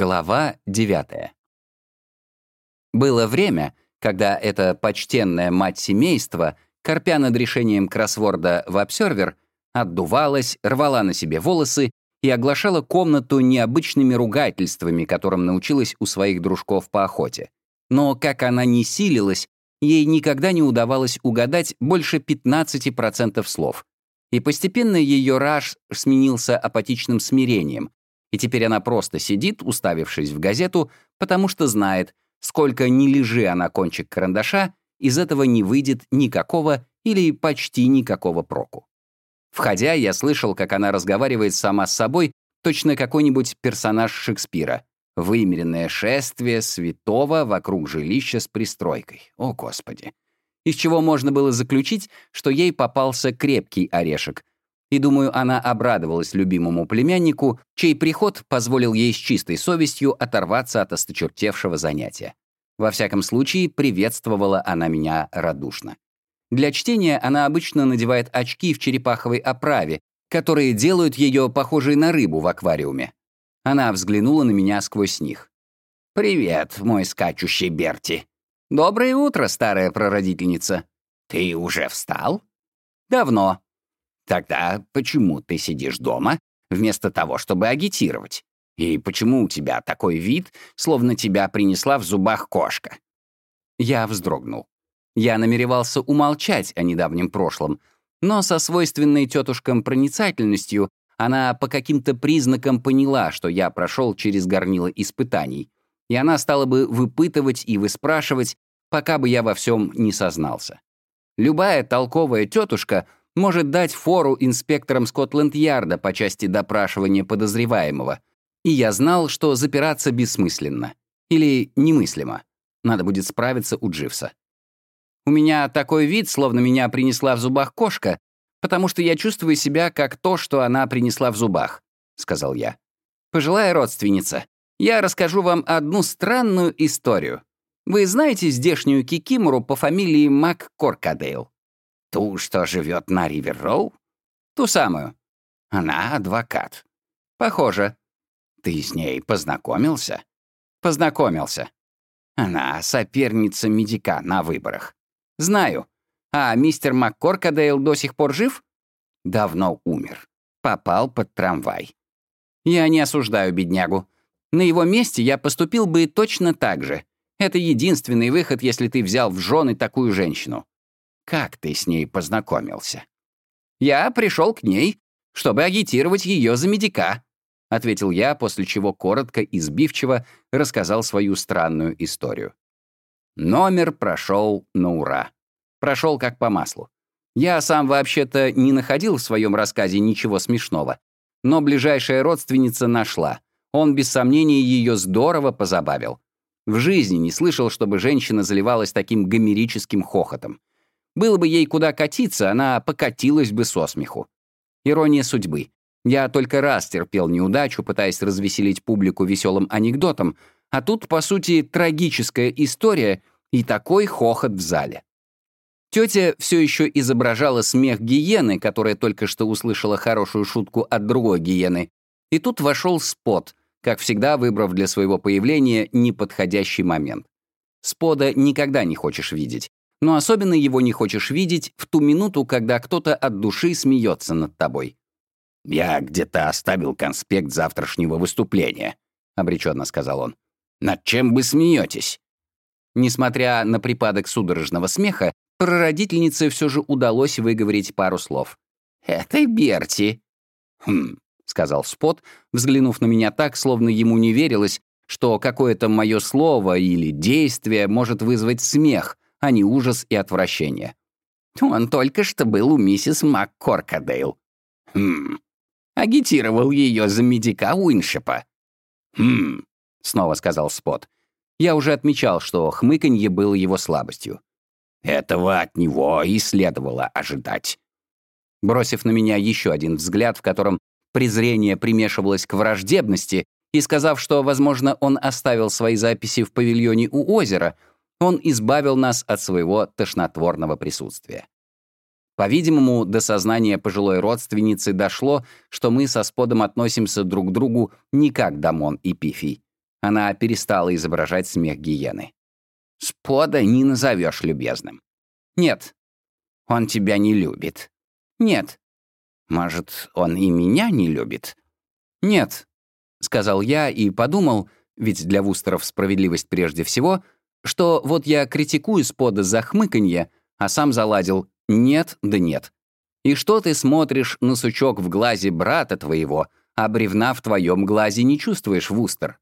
Глава 9. Было время, когда эта почтенная мать семейства, корпя над решением кроссворда в обсервер, отдувалась, рвала на себе волосы и оглашала комнату необычными ругательствами, которым научилась у своих дружков по охоте. Но как она не силилась, ей никогда не удавалось угадать больше 15% слов. И постепенно ее раж сменился апатичным смирением, и теперь она просто сидит, уставившись в газету, потому что знает, сколько ни лежи она кончик карандаша, из этого не выйдет никакого или почти никакого проку. Входя, я слышал, как она разговаривает сама с собой, точно какой-нибудь персонаж Шекспира. Вымеренное шествие святого вокруг жилища с пристройкой. О, Господи! Из чего можно было заключить, что ей попался крепкий орешек, и, думаю, она обрадовалась любимому племяннику, чей приход позволил ей с чистой совестью оторваться от осточертевшего занятия. Во всяком случае, приветствовала она меня радушно. Для чтения она обычно надевает очки в черепаховой оправе, которые делают ее похожей на рыбу в аквариуме. Она взглянула на меня сквозь них. «Привет, мой скачущий Берти. Доброе утро, старая прародительница. Ты уже встал?» «Давно. Тогда почему ты сидишь дома, вместо того, чтобы агитировать? И почему у тебя такой вид, словно тебя принесла в зубах кошка?» Я вздрогнул. Я намеревался умолчать о недавнем прошлом, но со свойственной тетушкам проницательностью она по каким-то признакам поняла, что я прошел через горнило испытаний, и она стала бы выпытывать и выспрашивать, пока бы я во всем не сознался. Любая толковая тетушка — может дать фору инспекторам Скотланд-Ярда по части допрашивания подозреваемого. И я знал, что запираться бессмысленно. Или немыслимо. Надо будет справиться у Дживса. У меня такой вид, словно меня принесла в зубах кошка, потому что я чувствую себя как то, что она принесла в зубах», — сказал я. «Пожилая родственница, я расскажу вам одну странную историю. Вы знаете здешнюю кикимору по фамилии МакКоркадейл?» Ту, что живет на Ривер-Роу? Ту самую. Она адвокат. Похоже. Ты с ней познакомился? Познакомился. Она соперница медика на выборах. Знаю. А мистер МакКоркадейл до сих пор жив? Давно умер. Попал под трамвай. Я не осуждаю беднягу. На его месте я поступил бы точно так же. Это единственный выход, если ты взял в жены такую женщину. Как ты с ней познакомился? Я пришел к ней, чтобы агитировать ее за медика, ответил я, после чего коротко и сбивчиво рассказал свою странную историю. Номер прошел на ура. Прошел как по маслу. Я сам вообще-то не находил в своем рассказе ничего смешного, но ближайшая родственница нашла. Он, без сомнения, ее здорово позабавил. В жизни не слышал, чтобы женщина заливалась таким гомерическим хохотом. Было бы ей куда катиться, она покатилась бы со смеху. Ирония судьбы. Я только раз терпел неудачу, пытаясь развеселить публику веселым анекдотом, а тут, по сути, трагическая история и такой хохот в зале. Тетя все еще изображала смех гиены, которая только что услышала хорошую шутку от другой гиены. И тут вошел спот, как всегда выбрав для своего появления неподходящий момент. Спода никогда не хочешь видеть но особенно его не хочешь видеть в ту минуту, когда кто-то от души смеется над тобой. «Я где-то оставил конспект завтрашнего выступления», — обреченно сказал он. «Над чем вы смеетесь?» Несмотря на припадок судорожного смеха, прародительнице все же удалось выговорить пару слов. «Это Берти». «Хм», — сказал Спот, взглянув на меня так, словно ему не верилось, что какое-то мое слово или действие может вызвать смех, а не ужас и отвращение. Он только что был у миссис МакКоркадейл. Хм. Агитировал ее за медика Уиншипа. Хм, снова сказал Спот. Я уже отмечал, что хмыканье было его слабостью. Этого от него и следовало ожидать. Бросив на меня еще один взгляд, в котором презрение примешивалось к враждебности, и сказав, что, возможно, он оставил свои записи в павильоне у озера, он избавил нас от своего тошнотворного присутствия. По-видимому, до сознания пожилой родственницы дошло, что мы со Сподом относимся друг к другу не как Дамон и Пифий. Она перестала изображать смех гиены. «Спода не назовешь любезным». «Нет». «Он тебя не любит». «Нет». «Может, он и меня не любит?» «Нет», — сказал я и подумал, ведь для Вустеров справедливость прежде всего, что вот я критикую Спода за хмыканье, а сам заладил «нет да нет». И что ты смотришь на сучок в глазе брата твоего, а бревна в твоем глазе не чувствуешь, Вустер?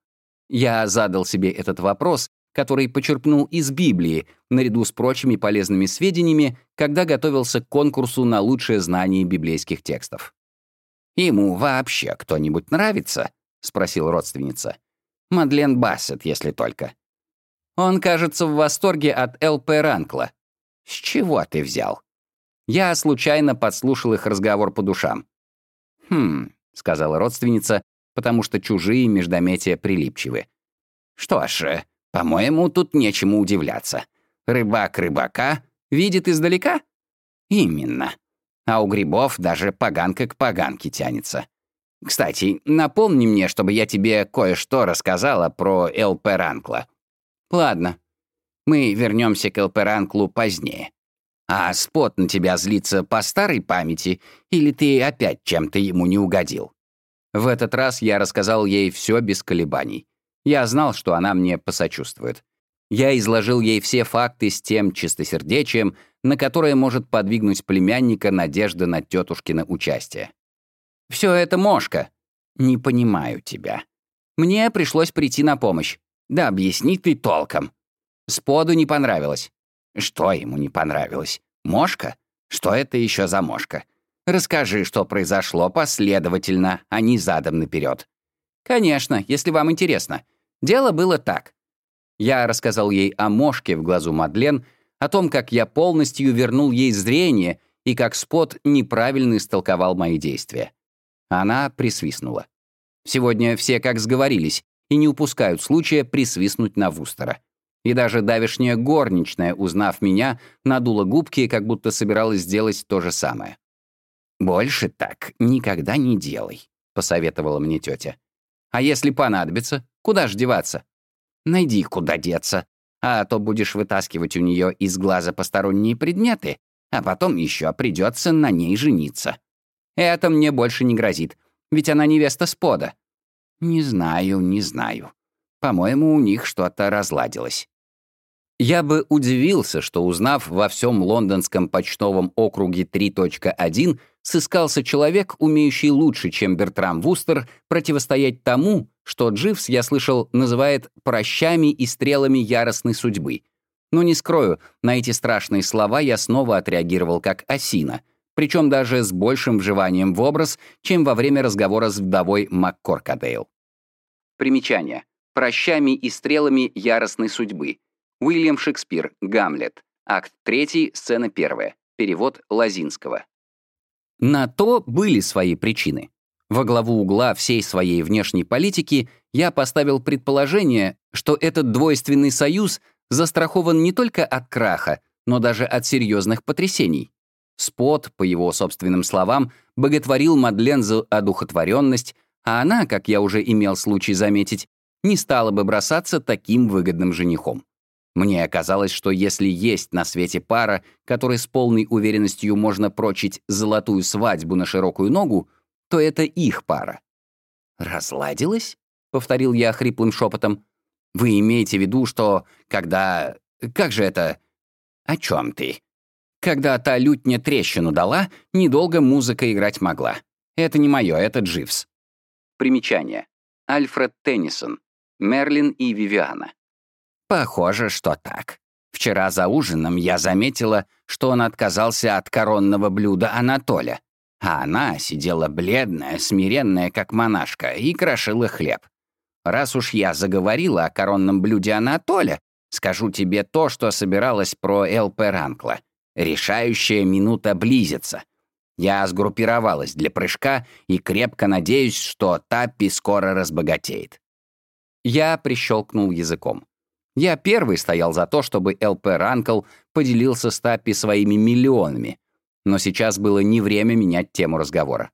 Я задал себе этот вопрос, который почерпнул из Библии, наряду с прочими полезными сведениями, когда готовился к конкурсу на лучшее знание библейских текстов. «Ему вообще кто-нибудь нравится?» — спросил родственница. «Мадлен Бассет, если только». Он, кажется, в восторге от ЛП Ранкла. «С чего ты взял?» Я случайно подслушал их разговор по душам. «Хм», — сказала родственница, потому что чужие междометия прилипчивы. «Что ж, по-моему, тут нечему удивляться. Рыбак рыбака видит издалека?» «Именно. А у грибов даже поганка к поганке тянется. Кстати, напомни мне, чтобы я тебе кое-что рассказала про ЛП Ранкла. Ладно. Мы вернемся к ЛП Ранклу позднее. А спот на тебя злится по старой памяти, или ты опять чем-то ему не угодил? В этот раз я рассказал ей все без колебаний. Я знал, что она мне посочувствует. Я изложил ей все факты с тем чистосердечием, на которое может подвигнуть племянника надежда на тетушкино участие. «Все это мошка. Не понимаю тебя. Мне пришлось прийти на помощь. Да объясни ты толком. Споду не понравилось. Что ему не понравилось? Мошка? Что это еще за мошка? Расскажи, что произошло последовательно, а не задом наперед. Конечно, если вам интересно. Дело было так. Я рассказал ей о мошке в глазу Мадлен, о том, как я полностью вернул ей зрение и как Спот неправильно истолковал мои действия. Она присвистнула. Сегодня все как сговорились и не упускают случая присвистнуть на Вустера. И даже давешняя горничная, узнав меня, надула губки, как будто собиралась сделать то же самое. «Больше так никогда не делай», — посоветовала мне тетя. «А если понадобится, куда ж деваться? Найди, куда деться, а то будешь вытаскивать у нее из глаза посторонние предметы, а потом еще придется на ней жениться. Это мне больше не грозит, ведь она невеста Спода». «Не знаю, не знаю. По-моему, у них что-то разладилось». Я бы удивился, что, узнав во всем лондонском почтовом округе 3.1, сыскался человек, умеющий лучше, чем Бертрам Вустер, противостоять тому, что Дживс, я слышал, называет «прощами и стрелами яростной судьбы». Но не скрою, на эти страшные слова я снова отреагировал как осина, причем даже с большим вживанием в образ, чем во время разговора с вдовой МакКоркадейл. Примечание. «Прощами и стрелами яростной судьбы» Уильям Шекспир, Гамлет. Акт 3, сцена 1. Перевод Лазинского. На то были свои причины. Во главу угла всей своей внешней политики я поставил предположение, что этот двойственный союз застрахован не только от краха, но даже от серьезных потрясений. Спот, по его собственным словам, боготворил Мадлен за одухотворенность, а она, как я уже имел случай заметить, не стала бы бросаться таким выгодным женихом. Мне казалось, что если есть на свете пара, которой с полной уверенностью можно прочить золотую свадьбу на широкую ногу, то это их пара. «Разладилась?» — повторил я хриплым шепотом. «Вы имеете в виду, что когда... Как же это...» «О чем ты?» «Когда та лютня трещину дала, недолго музыка играть могла. Это не мое, это Дживс». Примечание. Альфред Теннисон. Мерлин и Вивиана. Похоже, что так. Вчера за ужином я заметила, что он отказался от коронного блюда Анатоля, а она сидела бледная, смиренная, как монашка, и крошила хлеб. Раз уж я заговорила о коронном блюде Анатоля, скажу тебе то, что собиралась про ЛП Ранкла. Решающая минута близится. Я сгруппировалась для прыжка и крепко надеюсь, что Таппи скоро разбогатеет. Я прищелкнул языком. Я первый стоял за то, чтобы ЛП Ранкл поделился с Таппи своими миллионами. Но сейчас было не время менять тему разговора.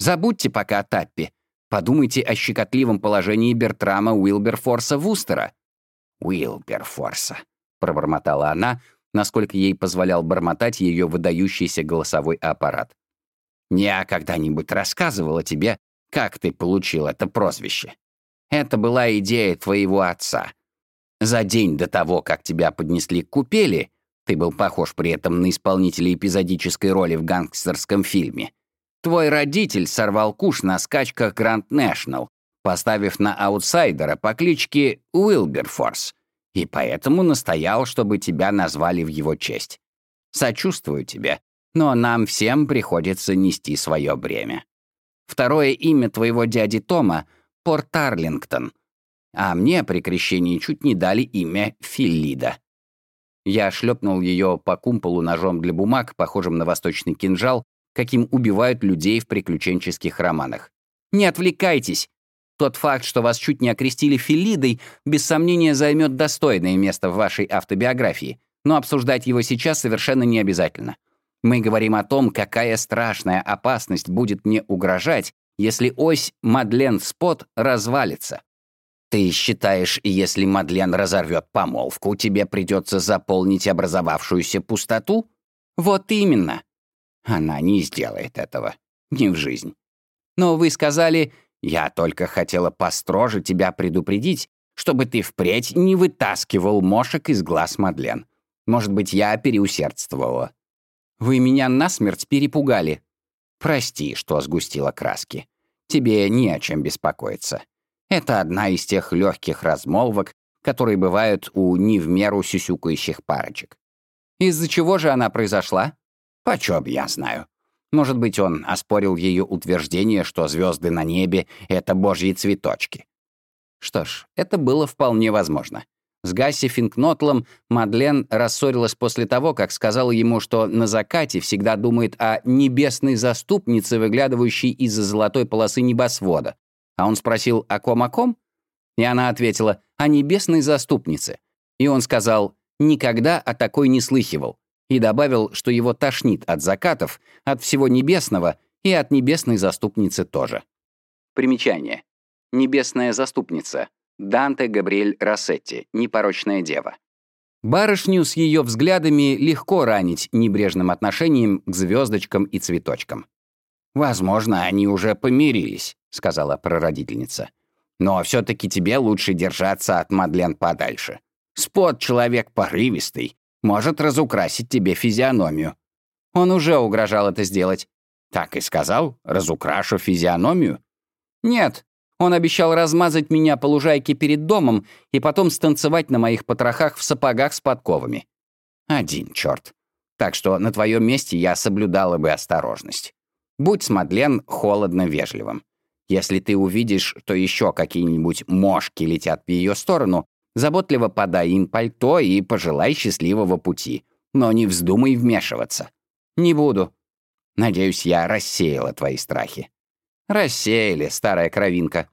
«Забудьте пока о Таппи. Подумайте о щекотливом положении Бертрама Уилберфорса Вустера». «Уилберфорса», — пробормотала она, насколько ей позволял бормотать ее выдающийся голосовой аппарат. «Я когда-нибудь рассказывала тебе, как ты получил это прозвище. Это была идея твоего отца. За день до того, как тебя поднесли к купели, ты был похож при этом на исполнителя эпизодической роли в гангстерском фильме. Твой родитель сорвал куш на скачках Гранд Нэшнл, поставив на аутсайдера по кличке Уилберфорс, и поэтому настоял, чтобы тебя назвали в его честь. Сочувствую тебе, но нам всем приходится нести свое бремя. Второе имя твоего дяди Тома — Порт Арлингтон, а мне при крещении чуть не дали имя Филлида. Я шлепнул ее по кумполу ножом для бумаг, похожим на восточный кинжал, каким убивают людей в приключенческих романах. «Не отвлекайтесь! Тот факт, что вас чуть не окрестили Филидой, без сомнения займет достойное место в вашей автобиографии, но обсуждать его сейчас совершенно не обязательно. Мы говорим о том, какая страшная опасность будет мне угрожать, если ось Мадлен-Спот развалится. Ты считаешь, если Мадлен разорвет помолвку, тебе придется заполнить образовавшуюся пустоту? Вот именно. Она не сделает этого. Не в жизнь. Но вы сказали, я только хотела построже тебя предупредить, чтобы ты впредь не вытаскивал мошек из глаз Мадлен. Может быть, я переусердствовала. Вы меня насмерть перепугали. Прости, что сгустила краски. Тебе не о чем беспокоиться. Это одна из тех легких размолвок, которые бывают у не в меру сюсюкающих парочек. Из-за чего же она произошла? Почем я знаю. Может быть, он оспорил ее утверждение, что звезды на небе — это божьи цветочки. Что ж, это было вполне возможно. С Гасси Финкнотлом Мадлен рассорилась после того, как сказала ему, что на закате всегда думает о небесной заступнице, выглядывающей из-за золотой полосы небосвода. А он спросил, о ком, о ком? И она ответила, о небесной заступнице. И он сказал, никогда о такой не слыхивал. И добавил, что его тошнит от закатов, от всего небесного и от небесной заступницы тоже. Примечание. Небесная заступница — Данте Габриэль Рассетти, «Непорочная дева». Барышню с ее взглядами легко ранить небрежным отношением к звездочкам и цветочкам. «Возможно, они уже помирились», — сказала прародительница. «Но все-таки тебе лучше держаться от Мадлен подальше. Спот — человек порывистый, может разукрасить тебе физиономию». Он уже угрожал это сделать. «Так и сказал? Разукрашу физиономию?» «Нет, он обещал размазать меня по лужайке перед домом и потом станцевать на моих потрохах в сапогах с подковами. Один черт. Так что на твоем месте я соблюдала бы осторожность. Будь с Мадлен холодно вежливым. Если ты увидишь, что еще какие-нибудь мошки летят в ее сторону, заботливо подай им пальто и пожелай счастливого пути. Но не вздумай вмешиваться. Не буду. Надеюсь, я рассеяла твои страхи. Рассеяли, старая кровинка.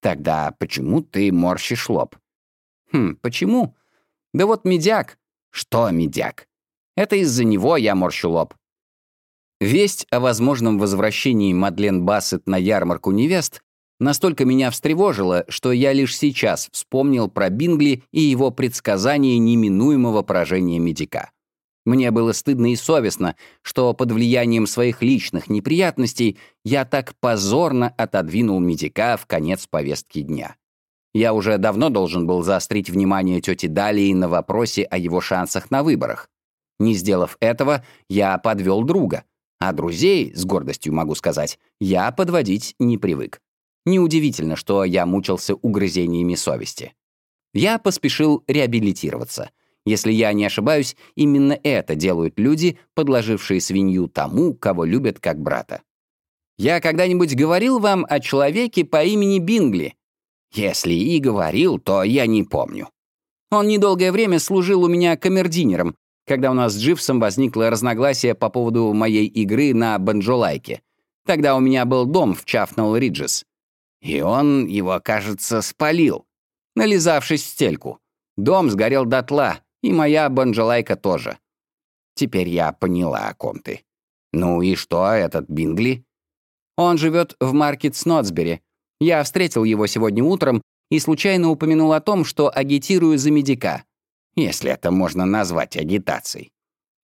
Тогда почему ты морщишь лоб? Хм, почему? Да вот медяк. Что медяк? Это из-за него я морщу лоб. Весть о возможном возвращении Мадлен Бассет на ярмарку невест настолько меня встревожила, что я лишь сейчас вспомнил про Бингли и его предсказание неминуемого поражения медика. Мне было стыдно и совестно, что под влиянием своих личных неприятностей я так позорно отодвинул медика в конец повестки дня. Я уже давно должен был заострить внимание тети Далии на вопросе о его шансах на выборах. Не сделав этого, я подвел друга, а друзей, с гордостью могу сказать, я подводить не привык. Неудивительно, что я мучился угрызениями совести. Я поспешил реабилитироваться — если я не ошибаюсь, именно это делают люди, подложившие свинью тому, кого любят как брата. Я когда-нибудь говорил вам о человеке по имени Бингли? Если и говорил, то я не помню. Он недолгое время служил у меня камердинером, когда у нас с Дживсом возникло разногласие по поводу моей игры на банджолайке. Тогда у меня был дом в Чафнелл-Риджес. И он его, кажется, спалил, нализавшись стельку. Дом сгорел дотла, и моя банджалайка тоже. Теперь я поняла, о ком ты. Ну и что этот Бингли? Он живет в Маркет Снотсбери. Я встретил его сегодня утром и случайно упомянул о том, что агитирую за медика, если это можно назвать агитацией.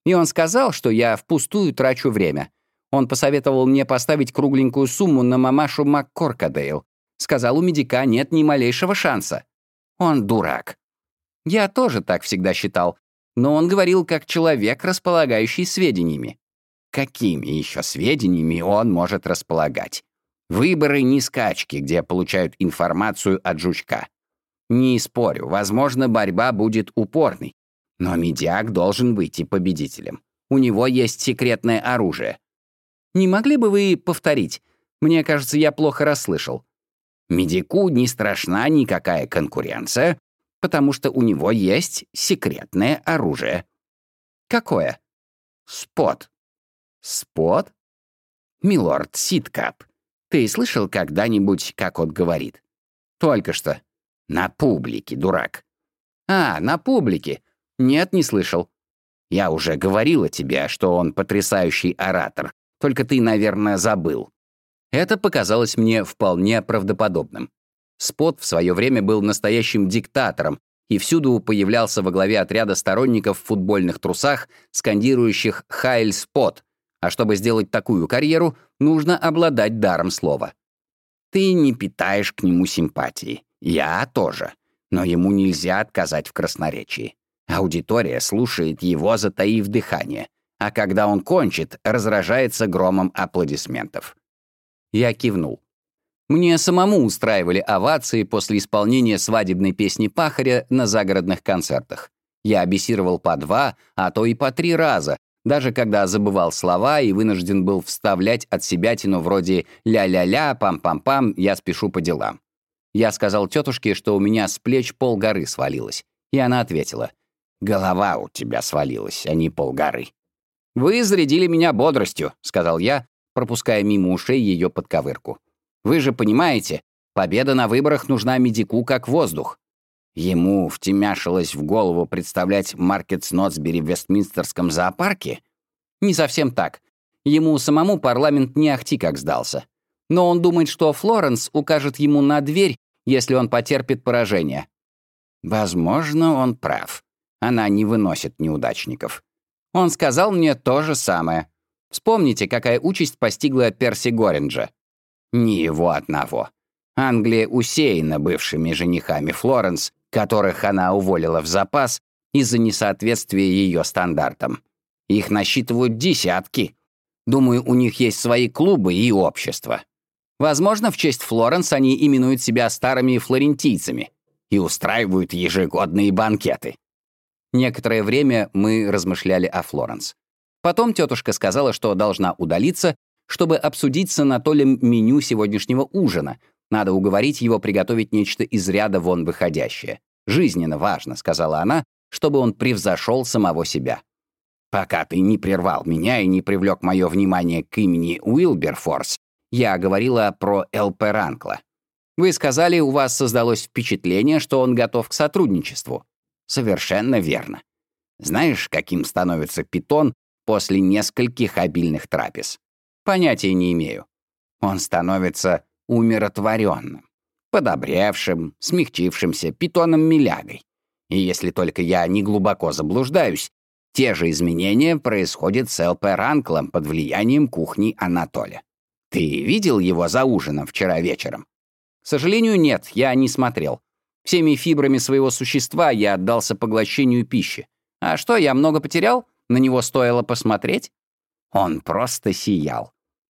И он сказал, что я впустую трачу время. Он посоветовал мне поставить кругленькую сумму на мамашу МакКоркадейл. Сказал, у медика нет ни малейшего шанса. Он дурак. Я тоже так всегда считал, но он говорил как человек, располагающий сведениями. Какими еще сведениями он может располагать? Выборы не скачки, где получают информацию от жучка. Не спорю, возможно, борьба будет упорной. Но медиак должен выйти победителем. У него есть секретное оружие. Не могли бы вы повторить? Мне кажется, я плохо расслышал. Медику не страшна никакая конкуренция, потому что у него есть секретное оружие. Какое? Спот. Спот? Милорд Ситкап, ты слышал когда-нибудь, как он говорит? Только что. На публике, дурак. А, на публике. Нет, не слышал. Я уже говорила тебе, что он потрясающий оратор, только ты, наверное, забыл. Это показалось мне вполне правдоподобным. Спот в свое время был настоящим диктатором и всюду появлялся во главе отряда сторонников в футбольных трусах, скандирующих «Хайль Спот», а чтобы сделать такую карьеру, нужно обладать даром слова. Ты не питаешь к нему симпатии. Я тоже. Но ему нельзя отказать в красноречии. Аудитория слушает его, затаив дыхание, а когда он кончит, разражается громом аплодисментов. Я кивнул. Мне самому устраивали овации после исполнения свадебной песни Пахаря на загородных концертах. Я абисировал по два, а то и по три раза, даже когда забывал слова и вынужден был вставлять от себя тяну вроде «ля-ля-ля», «пам-пам-пам», «я спешу по делам». Я сказал тетушке, что у меня с плеч полгоры свалилось, и она ответила, «Голова у тебя свалилась, а не полгоры». «Вы зарядили меня бодростью», — сказал я, пропуская мимо ушей ее подковырку. «Вы же понимаете, победа на выборах нужна медику как воздух. Ему втемяшилось в голову представлять Маркет Снотсбери в Вестминстерском зоопарке? Не совсем так. Ему самому парламент не ахти как сдался. Но он думает, что Флоренс укажет ему на дверь, если он потерпит поражение. Возможно, он прав. Она не выносит неудачников. Он сказал мне то же самое. Вспомните, какая участь постигла Перси Горинджа. Не его одного. Англия усеяна бывшими женихами Флоренс, которых она уволила в запас из-за несоответствия ее стандартам. Их насчитывают десятки. Думаю, у них есть свои клубы и общества. Возможно, в честь Флоренс они именуют себя старыми флорентийцами и устраивают ежегодные банкеты. Некоторое время мы размышляли о Флоренс. Потом тетушка сказала, что должна удалиться, чтобы обсудить с Анатолием меню сегодняшнего ужина, надо уговорить его приготовить нечто из ряда вон выходящее. «Жизненно важно», — сказала она, чтобы он превзошел самого себя. «Пока ты не прервал меня и не привлек мое внимание к имени Уилберфорс, я говорила про Эл.П. Ранкла. Вы сказали, у вас создалось впечатление, что он готов к сотрудничеству. Совершенно верно. Знаешь, каким становится питон после нескольких обильных трапез? Понятия не имею. Он становится умиротворенным, подобревшим, смягчившимся питоном-милягой. И если только я не глубоко заблуждаюсь, те же изменения происходят с Л.П. Ранклом под влиянием кухни Анатолия. Ты видел его за ужином вчера вечером? К сожалению, нет, я не смотрел. Всеми фибрами своего существа я отдался поглощению пищи. А что, я много потерял? На него стоило посмотреть? Он просто сиял.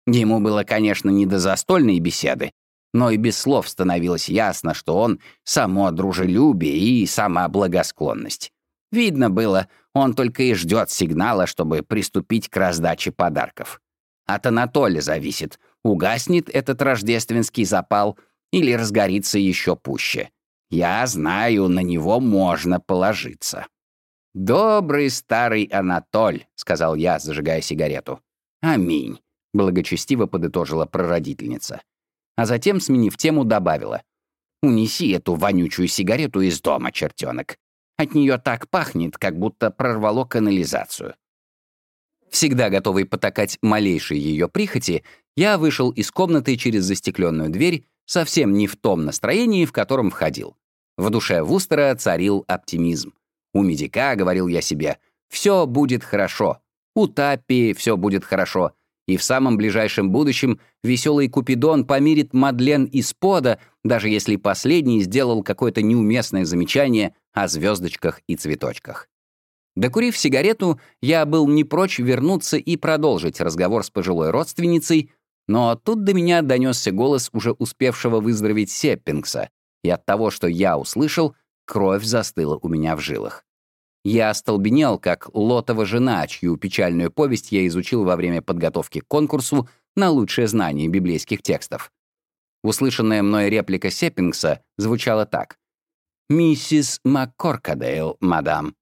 Ему было, конечно, не до застольной беседы, но и без слов становилось ясно, что он — само дружелюбие и сама благосклонность. Видно было, он только и ждет сигнала, чтобы приступить к раздаче подарков. От Анатолия зависит, угаснет этот рождественский запал или разгорится еще пуще. Я знаю, на него можно положиться. «Добрый старый Анатоль», — сказал я, зажигая сигарету. «Аминь благочестиво подытожила прародительница. А затем, сменив тему, добавила. «Унеси эту вонючую сигарету из дома, чертенок. От нее так пахнет, как будто прорвало канализацию». Всегда готовый потакать малейшей ее прихоти, я вышел из комнаты через застекленную дверь, совсем не в том настроении, в котором входил. В душе Вустера царил оптимизм. У медика, говорил я себе, все будет хорошо. У Таппи все будет хорошо. И в самом ближайшем будущем веселый Купидон помирит Мадлен из пода, даже если последний сделал какое-то неуместное замечание о звездочках и цветочках. Докурив сигарету, я был не прочь вернуться и продолжить разговор с пожилой родственницей, но тут до меня донесся голос уже успевшего выздороветь Сеппингса, и от того, что я услышал, кровь застыла у меня в жилах. Я остолбенел, как лотова жена, чью печальную повесть я изучил во время подготовки к конкурсу на лучшее знание библейских текстов. Услышанная мной реплика Сеппингса звучала так. «Миссис МакКоркадейл, мадам,